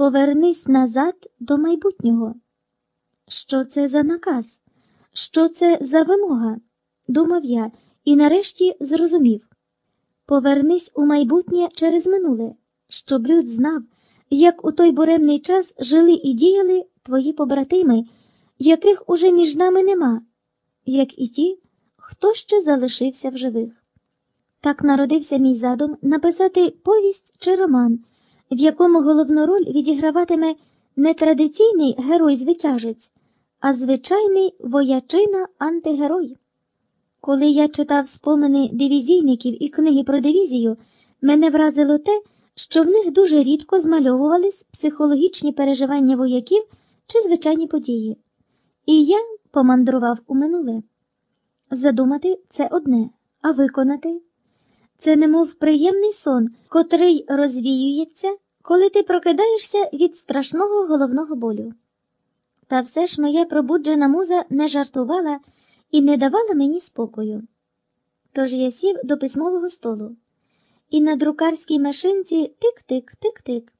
Повернись назад до майбутнього. Що це за наказ? Що це за вимога? думав я і нарешті зрозумів. Повернись у майбутнє через минуле, щоб люд знав, як у той буремний час жили і діяли твої побратими, яких уже між нами нема, як і ті, хто ще залишився в живих. Так народився мій задум написати повість чи роман, в якому головну роль відіграватиме не традиційний герой-звитяжець, а звичайний воячина антигерой. Коли я читав спомини дивізійників і книги про дивізію, мене вразило те, що в них дуже рідко змальовувались психологічні переживання вояків чи звичайні події. І я помандрував у минуле. Задумати це одне, а виконати це немов приємний сон, котрий розвіюється, коли ти прокидаєшся від страшного головного болю. Та все ж моя пробуджена муза не жартувала і не давала мені спокою. Тож я сів до письмового столу, і на друкарській машинці тик-тик, тик-тик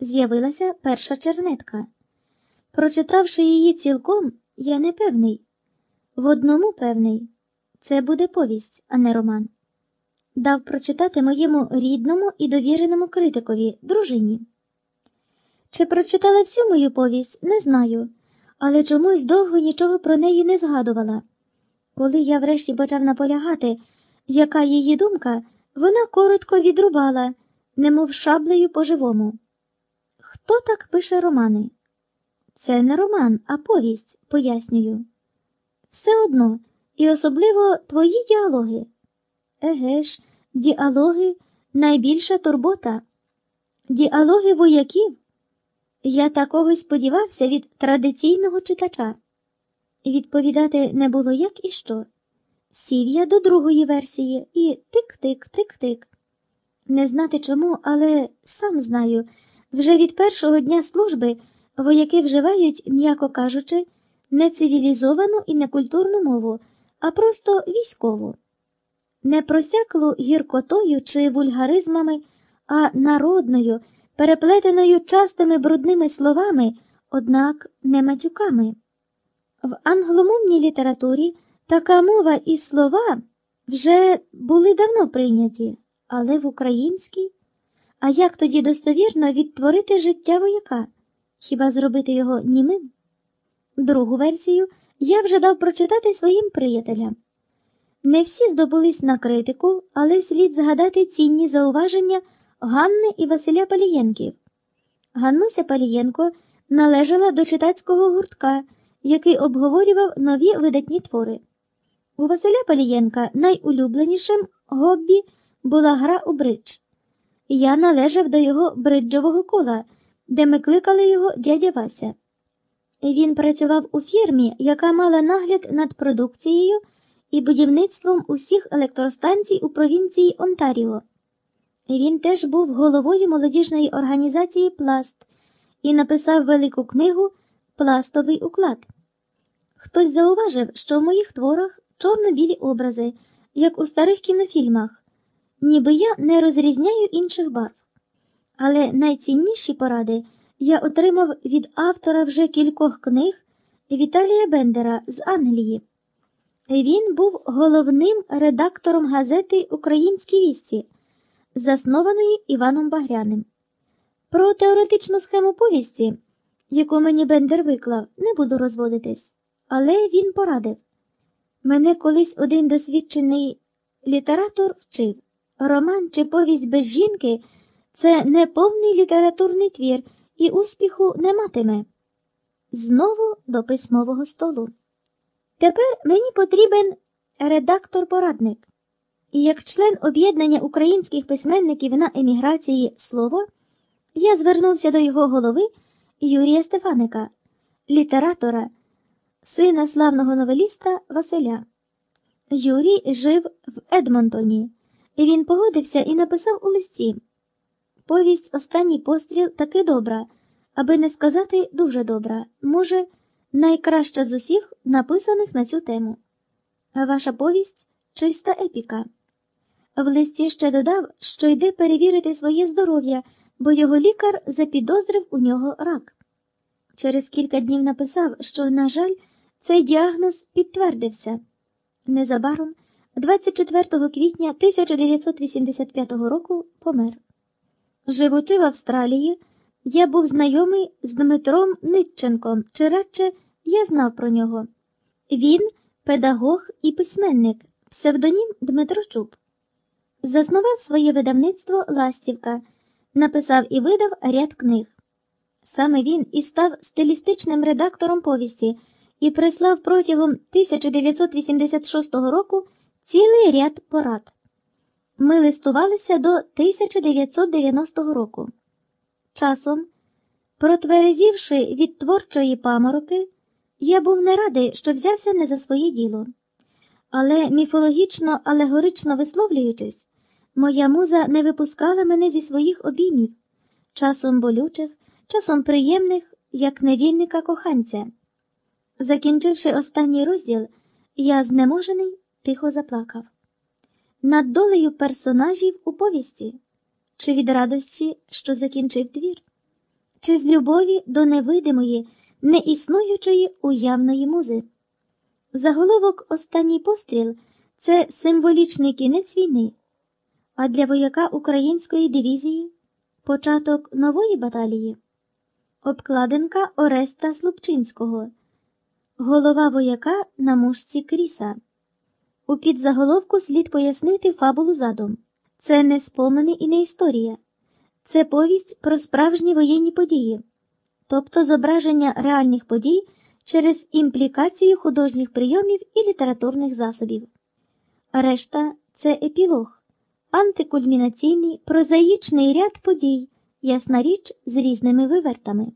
з'явилася перша чернетка. Прочитавши її цілком, я не певний. В одному певний це буде повість, а не роман. Дав прочитати моєму рідному і довіреному критикові, дружині. Чи прочитала всю мою повість, не знаю, але чомусь довго нічого про неї не згадувала. Коли я врешті почав наполягати, яка її думка, вона коротко відрубала, немов шаблею по-живому. Хто так пише романи? Це не роман, а повість, пояснюю. Все одно, і особливо твої діалоги. Еге ж, діалоги найбільша турбота. Діалоги вояків. Я такого сподівався від традиційного читача. Відповідати не було як і що. Сів я до другої версії і тик-тик, тик-тик. Не знати чому, але сам знаю, вже від першого дня служби вояки вживають, м'яко кажучи, не цивілізовану і не культурну мову, а просто військову. Не просяклу гіркотою чи вульгаризмами, а народною, переплетеною частими брудними словами, однак не матюками. В англомовній літературі така мова і слова вже були давно прийняті, але в українській. А як тоді достовірно відтворити життя вояка? Хіба зробити його німим? Другу версію я вже дав прочитати своїм приятелям. Не всі здобулись на критику, але слід згадати цінні зауваження Ганни і Василя Палієнків. Ганнуся Палієнко належала до читацького гуртка який обговорював нові видатні твори. У Василя Палієнка найулюбленішим гоббі була гра у бридж. Я належав до його бриджового кола, де ми кликали його дядя Вася. Він працював у фірмі, яка мала нагляд над продукцією і будівництвом усіх електростанцій у провінції Онтаріо. Він теж був головою молодіжної організації Пласт і написав велику книгу пластовий уклад. Хтось зауважив, що в моїх творах чорно-білі образи, як у старих кінофільмах, ніби я не розрізняю інших барв. Але найцінніші поради я отримав від автора вже кількох книг Віталія Бендера з Англії. Він був головним редактором газети Українські вісті, заснованої Іваном Багряним. Про теоретичну схему повісті яку мені Бендер виклав, не буду розводитись, але він порадив. Мене колись один досвідчений літератор вчив роман чи повість без жінки це не повний літературний твір і успіху не матиме. Знову до письмового столу. Тепер мені потрібен редактор-порадник. І як член об'єднання українських письменників на еміграції слово, я звернувся до його голови. Юрія Стефаника, літератора, сина славного новеліста Василя. Юрій жив в Едмонтоні, і він погодився і написав у листі. Повість Останній постріл таки добра, аби не сказати дуже добра, може, найкраща з усіх написаних на цю тему. Ваша повість чиста епіка. В листі ще додав, що йде перевірити своє здоров'я бо його лікар запідозрив у нього рак. Через кілька днів написав, що, на жаль, цей діагноз підтвердився. Незабаром, 24 квітня 1985 року, помер. Живучи в Австралії, я був знайомий з Дмитром Нитченком, чи радше я знав про нього. Він педагог і письменник, псевдонім Дмитро Чуб. Заснував своє видавництво Ластівка, написав і видав ряд книг. Саме він і став стилістичним редактором повісті і прислав протягом 1986 року цілий ряд порад. Ми листувалися до 1990 року. Часом, протверезівши від творчої памороки, я був не радий, що взявся не за своє діло. Але міфологічно алегорично висловлюючись, моя муза не випускала мене зі своїх обіймів, часом болючих, часом приємних, як невільника коханця. Закінчивши останній розділ, я знеможений тихо заплакав. Над долею персонажів у повісті, чи від радості, що закінчив твір, чи з любові до невидимої, неіснуючої уявної музи. Заголовок Останній постріл це символічний кінець війни, а для вояка української дивізії початок нової баталії, обкладинка Ореста Слупчинського, голова вояка на мушці Кріса. У підзаголовку слід пояснити фабулу задум. Це не спомини і не історія, це повість про справжні воєнні події, тобто зображення реальних подій через імплікацію художніх прийомів і літературних засобів. Решта це епілог, антикульмінаційний прозаїчний ряд подій, ясна річ з різними вивертами.